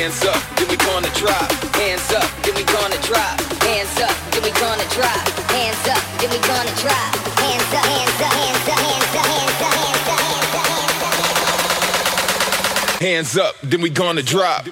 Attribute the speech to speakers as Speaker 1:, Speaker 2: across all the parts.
Speaker 1: Hands up, then we gonna drop. Hands up, then we gonna drop. Hands up, then we gonna drop. Hands up, then we gonna drop. Hands up, hands up, hands up, hands up, hands up, hands up, hands up, hands up. Hands up, then we gonna drop.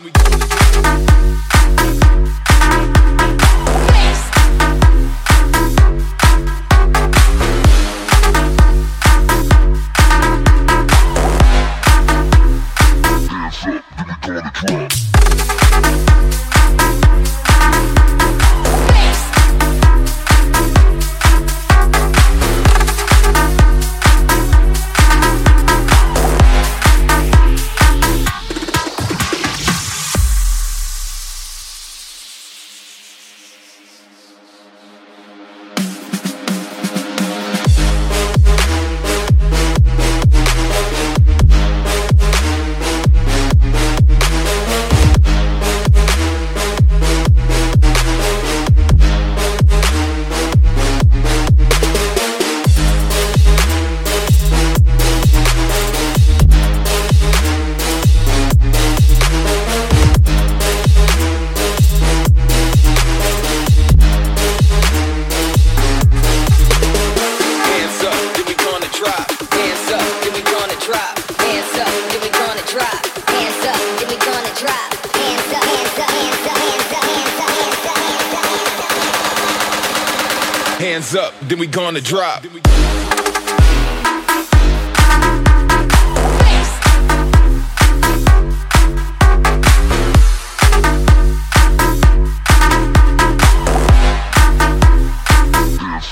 Speaker 1: Hands up, then we gonna drop. Hands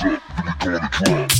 Speaker 1: up, then we gonna drop.